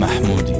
محمودي.